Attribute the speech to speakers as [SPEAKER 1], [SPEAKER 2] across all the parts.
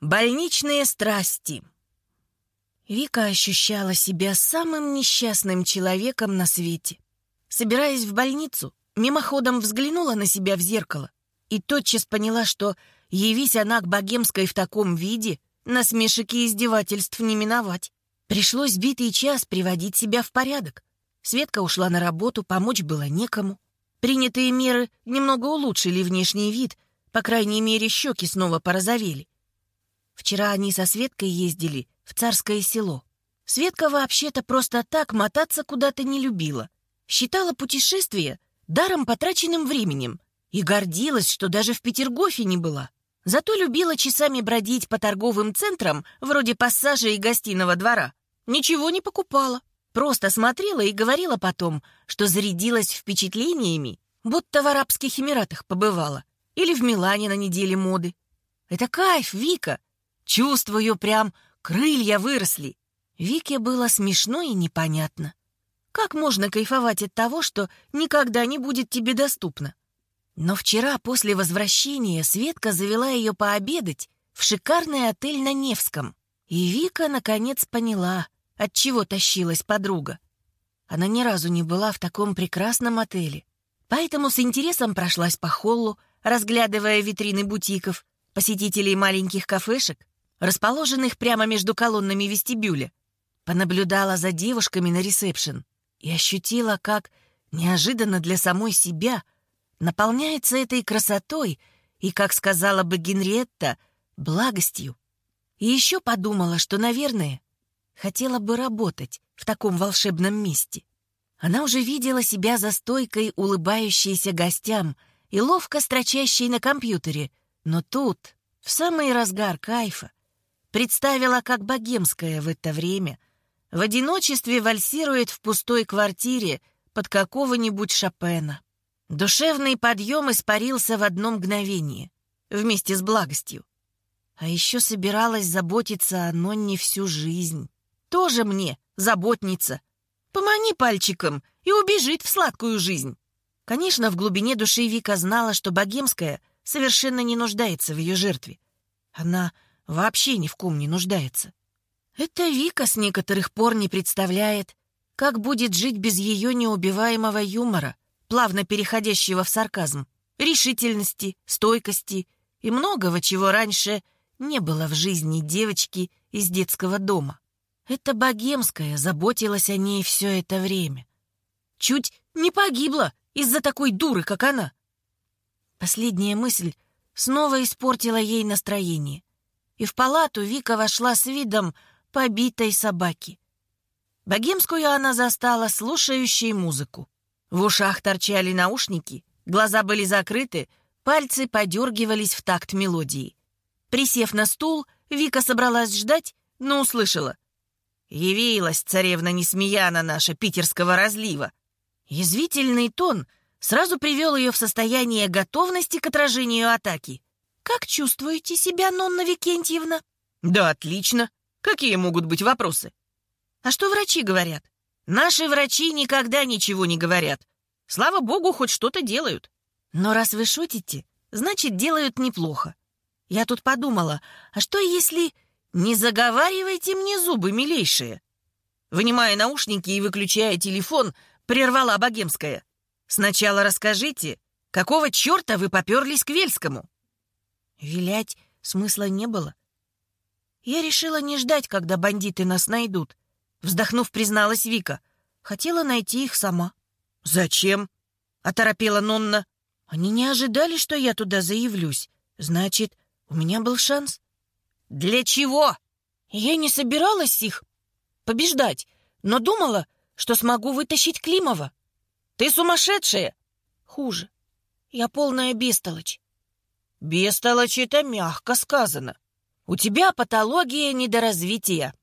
[SPEAKER 1] Больничные страсти. Вика ощущала себя самым несчастным человеком на свете. Собираясь в больницу, мимоходом взглянула на себя в зеркало и тотчас поняла, что, явись она к богемской в таком виде, насмешек и издевательств не миновать. Пришлось битый час приводить себя в порядок. Светка ушла на работу, помочь было некому. Принятые меры немного улучшили внешний вид, по крайней мере, щеки снова порозовели. Вчера они со Светкой ездили в Царское село. Светка вообще-то просто так мотаться куда-то не любила. Считала путешествие даром потраченным временем и гордилась, что даже в Петергофе не была. Зато любила часами бродить по торговым центрам, вроде пассажа и гостиного двора. Ничего не покупала. Просто смотрела и говорила потом, что зарядилась впечатлениями, будто в Арабских Эмиратах побывала или в Милане на неделе моды. Это кайф, Вика, Чувствую, прям крылья выросли. Вике было смешно и непонятно. Как можно кайфовать от того, что никогда не будет тебе доступно? Но вчера после возвращения Светка завела ее пообедать в шикарный отель на Невском. И Вика наконец поняла, от чего тащилась подруга. Она ни разу не была в таком прекрасном отеле. Поэтому с интересом прошлась по холлу, разглядывая витрины бутиков, посетителей маленьких кафешек расположенных прямо между колоннами вестибюля, понаблюдала за девушками на ресепшн и ощутила, как неожиданно для самой себя наполняется этой красотой и, как сказала бы Генриетта, благостью. И еще подумала, что, наверное, хотела бы работать в таком волшебном месте. Она уже видела себя за стойкой, улыбающейся гостям и ловко строчащей на компьютере, но тут, в самый разгар кайфа, Представила, как богемская в это время в одиночестве вальсирует в пустой квартире под какого-нибудь Шопена. Душевный подъем испарился в одно мгновение, вместе с благостью. А еще собиралась заботиться о Нонне всю жизнь. Тоже мне, заботница. Помани пальчиком и убежит в сладкую жизнь. Конечно, в глубине души Вика знала, что богемская совершенно не нуждается в ее жертве. Она вообще ни в ком не нуждается. Это Вика с некоторых пор не представляет, как будет жить без ее неубиваемого юмора, плавно переходящего в сарказм, решительности, стойкости и многого, чего раньше не было в жизни девочки из детского дома. Эта богемская заботилась о ней все это время. Чуть не погибла из-за такой дуры, как она. Последняя мысль снова испортила ей настроение и в палату Вика вошла с видом побитой собаки. Богемскую она застала слушающей музыку. В ушах торчали наушники, глаза были закрыты, пальцы подергивались в такт мелодии. Присев на стул, Вика собралась ждать, но услышала. «Явилась царевна Несмеяна наша питерского разлива». Язвительный тон сразу привел ее в состояние готовности к отражению атаки. «Как чувствуете себя, Нонна Викентьевна?» «Да, отлично. Какие могут быть вопросы?» «А что врачи говорят?» «Наши врачи никогда ничего не говорят. Слава богу, хоть что-то делают». «Но раз вы шутите, значит, делают неплохо. Я тут подумала, а что если... Не заговаривайте мне зубы, милейшие!» Вынимая наушники и выключая телефон, прервала Богемская. «Сначала расскажите, какого черта вы поперлись к Вельскому?» Вилять смысла не было. Я решила не ждать, когда бандиты нас найдут. Вздохнув, призналась Вика. Хотела найти их сама. «Зачем?» — оторопела Нонна. «Они не ожидали, что я туда заявлюсь. Значит, у меня был шанс». «Для чего?» Я не собиралась их побеждать, но думала, что смогу вытащить Климова. «Ты сумасшедшая!» «Хуже. Я полная бестолочь. «Бестолочь — это мягко сказано. У тебя патология недоразвития.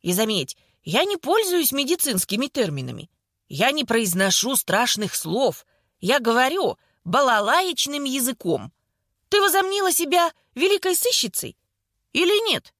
[SPEAKER 1] И заметь, я не пользуюсь медицинскими терминами. Я не произношу страшных слов. Я говорю балалаечным языком. Ты возомнила себя великой сыщицей? Или нет?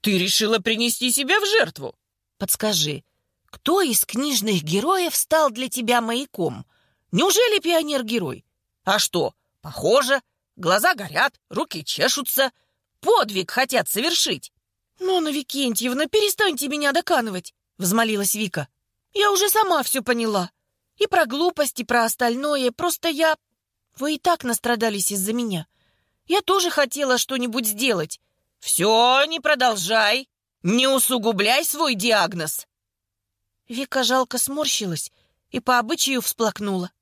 [SPEAKER 1] Ты решила принести себя в жертву? Подскажи, кто из книжных героев стал для тебя маяком? Неужели пионер-герой? А что, похоже, Глаза горят, руки чешутся. подвиг хотят совершить. «Нона Викентьевна, перестаньте меня доканывать!» — взмолилась Вика. «Я уже сама все поняла. И про глупость, и про остальное. Просто я... Вы и так настрадались из-за меня. Я тоже хотела что-нибудь сделать. Все, не продолжай. Не усугубляй свой диагноз. Вика жалко сморщилась и по обычаю всплакнула.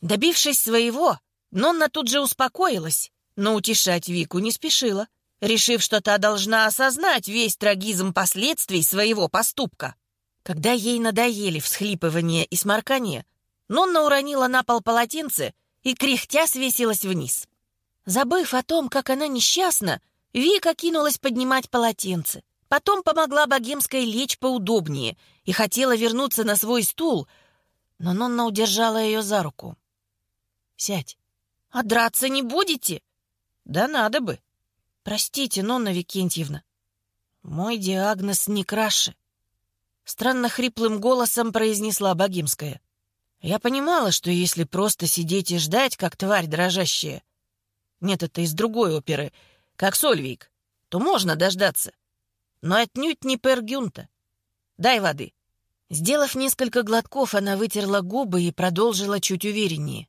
[SPEAKER 1] Добившись своего, Нонна тут же успокоилась, но утешать Вику не спешила, решив, что та должна осознать весь трагизм последствий своего поступка. Когда ей надоели всхлипывания и сморкания, Нонна уронила на пол полотенце и кряхтя свесилась вниз. Забыв о том, как она несчастна, Вика кинулась поднимать полотенце. Потом помогла богемской лечь поудобнее и хотела вернуться на свой стул, но Нонна удержала ее за руку. «Сядь. А драться не будете?» «Да надо бы». «Простите, Нонна Викентьевна. Мой диагноз не краше». Странно хриплым голосом произнесла Богимская. Я понимала, что если просто сидеть и ждать, как тварь дрожащая... Нет, это из другой оперы, как Сольвик, то можно дождаться. Но отнюдь не Пергюнта. Дай воды. Сделав несколько глотков, она вытерла губы и продолжила чуть увереннее.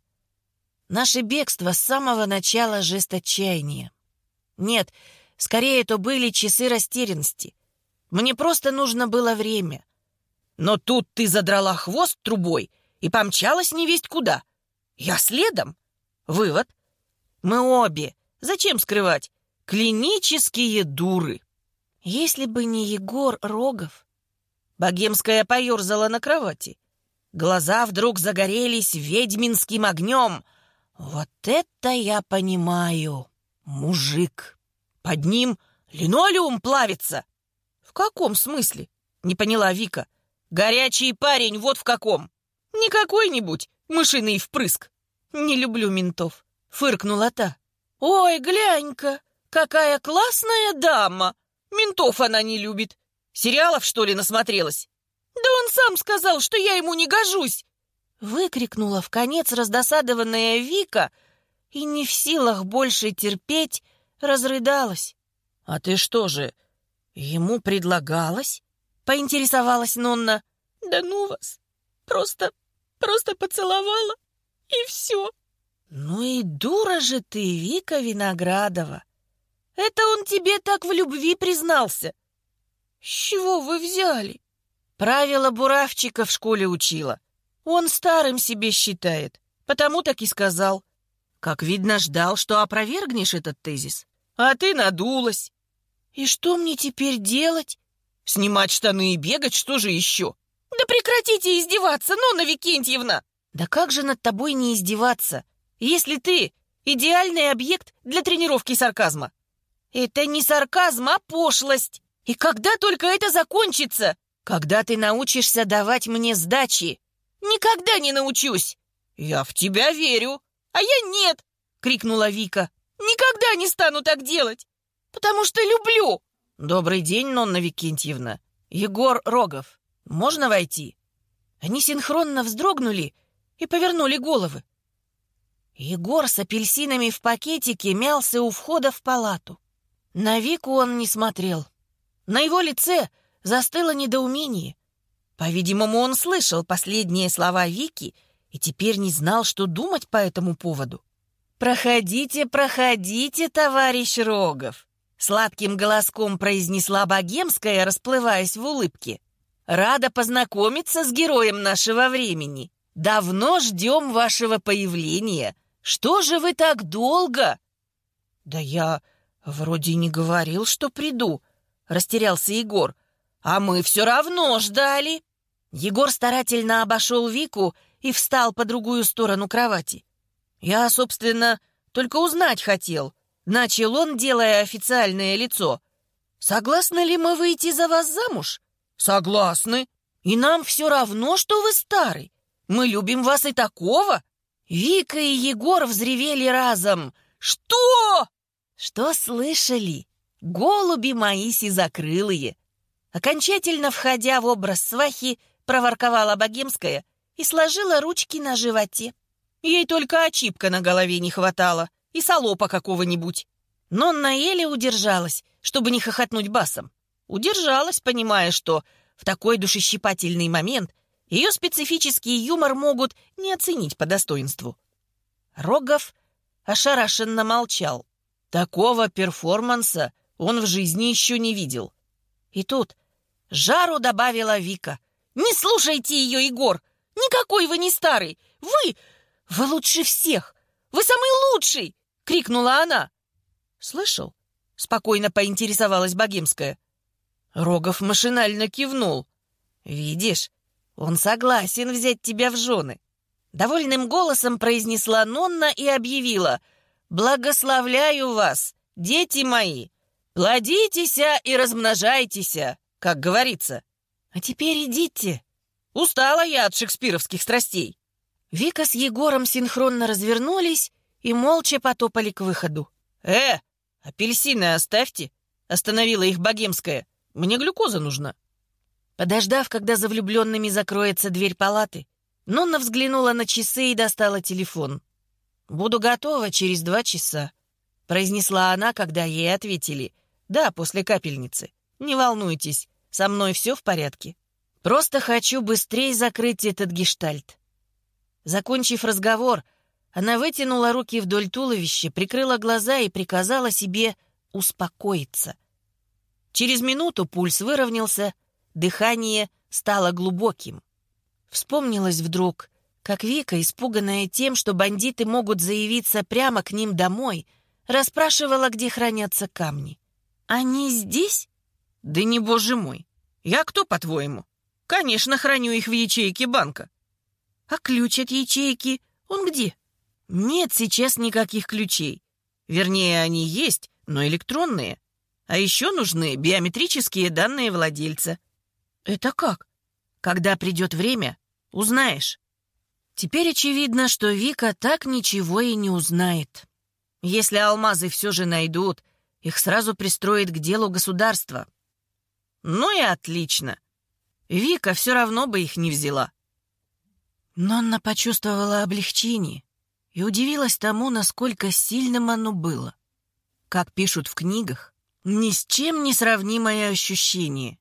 [SPEAKER 1] Наше бегство с самого начала жест отчаяния. Нет, скорее это были часы растерянности. Мне просто нужно было время. Но тут ты задрала хвост трубой — и помчалась невесть куда. Я следом. Вывод. Мы обе, зачем скрывать, клинические дуры. Если бы не Егор Рогов... Богемская поерзала на кровати. Глаза вдруг загорелись ведьминским огнем. Вот это я понимаю, мужик. Под ним линолеум плавится. В каком смысле? Не поняла Вика. Горячий парень, вот в каком. Не какой-нибудь мышиный впрыск. Не люблю ментов. Фыркнула та. Ой, глянь-ка, какая классная дама. Ментов она не любит. Сериалов, что ли, насмотрелась? Да он сам сказал, что я ему не гожусь. Выкрикнула в конец раздосадованная Вика и не в силах больше терпеть, разрыдалась. «А ты что же, ему предлагалась?» — поинтересовалась Нонна. «Да ну вас! Просто Просто поцеловала, и все. Ну и дура же ты, Вика Виноградова. Это он тебе так в любви признался. С чего вы взяли? Правила буравчика в школе учила. Он старым себе считает, потому так и сказал. Как видно, ждал, что опровергнешь этот тезис. А ты надулась. И что мне теперь делать? Снимать штаны и бегать, что же еще? «Да прекратите издеваться, Нонна Викентьевна!» «Да как же над тобой не издеваться, если ты идеальный объект для тренировки сарказма?» «Это не сарказм, а пошлость! И когда только это закончится? Когда ты научишься давать мне сдачи?» «Никогда не научусь!» «Я в тебя верю!» «А я нет!» — крикнула Вика. «Никогда не стану так делать, потому что люблю!» «Добрый день, Нонна Викентьевна. Егор Рогов. Можно войти?» Они синхронно вздрогнули и повернули головы. Егор с апельсинами в пакетике мялся у входа в палату. На Вику он не смотрел. На его лице застыло недоумение. По-видимому, он слышал последние слова Вики и теперь не знал, что думать по этому поводу. «Проходите, проходите, товарищ Рогов!» Сладким голоском произнесла Богемская, расплываясь в улыбке. Рада познакомиться с героем нашего времени. Давно ждем вашего появления. Что же вы так долго?» «Да я вроде не говорил, что приду», — растерялся Егор. «А мы все равно ждали». Егор старательно обошел Вику и встал по другую сторону кровати. «Я, собственно, только узнать хотел», — начал он, делая официальное лицо. «Согласны ли мы выйти за вас замуж?» «Согласны. И нам все равно, что вы старый. Мы любим вас и такого». Вика и Егор взревели разом. «Что?» «Что слышали? Голуби мои сизокрылые!» Окончательно входя в образ свахи, проворковала Богемская и сложила ручки на животе. Ей только очипка на голове не хватало и солопа какого-нибудь. Нонна еле удержалась, чтобы не хохотнуть басом. Удержалась, понимая, что в такой душещипательный момент ее специфический юмор могут не оценить по достоинству. Рогов ошарашенно молчал. Такого перформанса он в жизни еще не видел. И тут жару добавила Вика. «Не слушайте ее, Егор! Никакой вы не старый! Вы... вы лучше всех! Вы самый лучший!» — крикнула она. «Слышал?» — спокойно поинтересовалась Богемская. Рогов машинально кивнул. «Видишь, он согласен взять тебя в жены». Довольным голосом произнесла Нонна и объявила «Благословляю вас, дети мои! Плодитесь и размножайтесь, как говорится. А теперь идите. Устала я от шекспировских страстей». Вика с Егором синхронно развернулись и молча потопали к выходу. «Э, апельсины оставьте!» — остановила их богемская. «Мне глюкоза нужна». Подождав, когда за влюбленными закроется дверь палаты, Нонна взглянула на часы и достала телефон. «Буду готова через два часа», — произнесла она, когда ей ответили. «Да, после капельницы. Не волнуйтесь, со мной все в порядке. Просто хочу быстрее закрыть этот гештальт». Закончив разговор, она вытянула руки вдоль туловища, прикрыла глаза и приказала себе успокоиться. Через минуту пульс выровнялся, дыхание стало глубоким. Вспомнилось вдруг, как Вика, испуганная тем, что бандиты могут заявиться прямо к ним домой, расспрашивала, где хранятся камни. «Они здесь?» «Да не боже мой! Я кто, по-твоему? Конечно, храню их в ячейке банка». «А ключ от ячейки, он где?» Нет сейчас никаких ключей. Вернее, они есть, но электронные. А еще нужны биометрические данные владельца. Это как? Когда придет время, узнаешь. Теперь очевидно, что Вика так ничего и не узнает. Если алмазы все же найдут, их сразу пристроит к делу государства. Ну и отлично. Вика все равно бы их не взяла. Но она почувствовала облегчение и удивилась тому, насколько сильным оно было. Как пишут в книгах, ни с чем не сравнимое ощущение.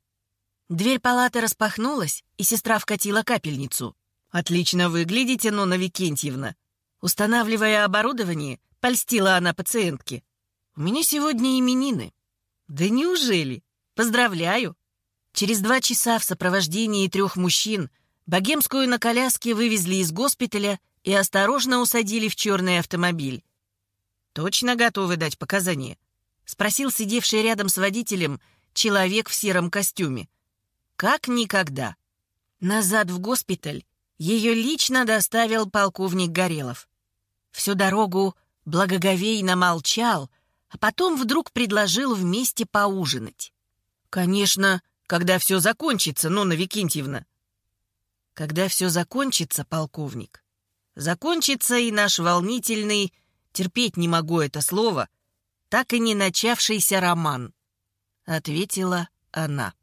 [SPEAKER 1] Дверь палаты распахнулась, и сестра вкатила капельницу. «Отлично выглядите, Нона Викентьевна!» Устанавливая оборудование, польстила она пациентке. «У меня сегодня именины». «Да неужели? Поздравляю!» Через два часа в сопровождении трех мужчин богемскую на коляске вывезли из госпиталя и осторожно усадили в черный автомобиль. «Точно готовы дать показания?» — спросил сидевший рядом с водителем человек в сером костюме. «Как никогда». Назад в госпиталь ее лично доставил полковник Горелов. Всю дорогу благоговейно молчал, а потом вдруг предложил вместе поужинать. «Конечно, когда все закончится, Нона Викентьевна». «Когда все закончится, полковник, закончится и наш волнительный, терпеть не могу это слово, так и не начавшийся роман», — ответила она.